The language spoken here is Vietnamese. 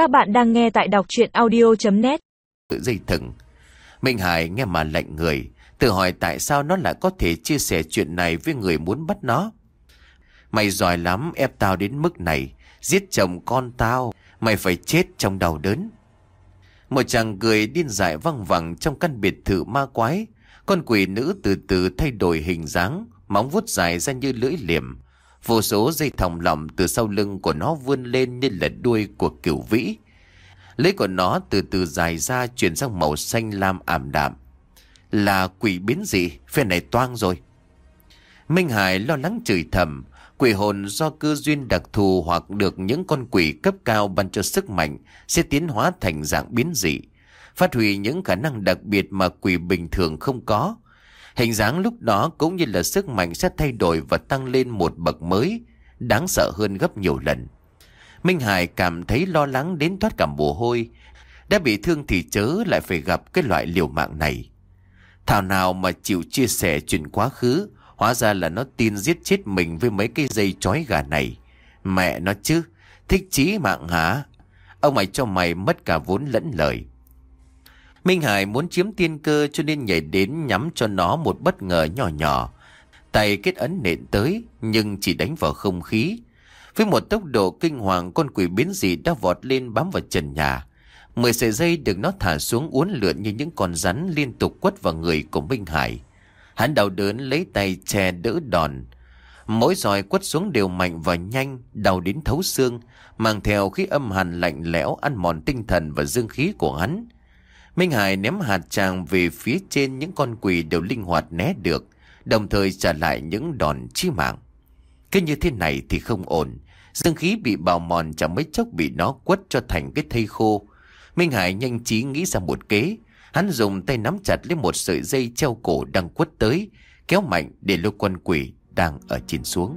Các bạn đang nghe tại đọc chuyện audio.net Dây thừng. Minh Hải nghe mà lạnh người, Tự hỏi tại sao nó lại có thể chia sẻ chuyện này với người muốn bắt nó. Mày giỏi lắm, ép tao đến mức này, Giết chồng con tao, Mày phải chết trong đau đớn. Một chàng cười điên dại văng vẳng trong căn biệt thự ma quái, Con quỷ nữ từ từ thay đổi hình dáng, Móng vuốt dài ra như lưỡi liềm Vô số dây thòng lọng từ sau lưng của nó vươn lên như là đuôi của cửu vĩ. Lấy của nó từ từ dài ra, chuyển sang màu xanh lam ảm đạm. Là quỷ biến gì? Phe này toang rồi. Minh Hải lo lắng chửi thầm. Quỷ hồn do cơ duyên đặc thù hoặc được những con quỷ cấp cao ban cho sức mạnh sẽ tiến hóa thành dạng biến dị. Phát huy những khả năng đặc biệt mà quỷ bình thường không có. Hình dáng lúc đó cũng như là sức mạnh sẽ thay đổi và tăng lên một bậc mới, đáng sợ hơn gấp nhiều lần. Minh Hải cảm thấy lo lắng đến thoát cả mồ hôi. Đã bị thương thì chớ lại phải gặp cái loại liều mạng này. Thảo nào mà chịu chia sẻ chuyện quá khứ, hóa ra là nó tin giết chết mình với mấy cái dây chói gà này. Mẹ nó chứ, thích chí mạng hả? Ông mày cho mày mất cả vốn lẫn lời. Minh Hải muốn chiếm tiên cơ cho nên nhảy đến nhắm cho nó một bất ngờ nhỏ nhỏ. Tay kết ấn nện tới nhưng chỉ đánh vào không khí. Với một tốc độ kinh hoàng con quỷ biến dị đã vọt lên bám vào trần nhà. Mười sợi dây được nó thả xuống uốn lượn như những con rắn liên tục quất vào người của Minh Hải. Hắn đau đớn lấy tay che đỡ đòn. Mỗi roi quất xuống đều mạnh và nhanh, đau đến thấu xương, mang theo khí âm hàn lạnh lẽo ăn mòn tinh thần và dương khí của hắn. Minh Hải ném hạt tràng về phía trên những con quỷ đều linh hoạt né được, đồng thời trả lại những đòn chí mạng. Cái như thế này thì không ổn, dương khí bị bào mòn chẳng mấy chốc bị nó quất cho thành cái thây khô. Minh Hải nhanh trí nghĩ ra một kế, hắn dùng tay nắm chặt lấy một sợi dây treo cổ đang quất tới, kéo mạnh để lôi quân quỷ đang ở trên xuống.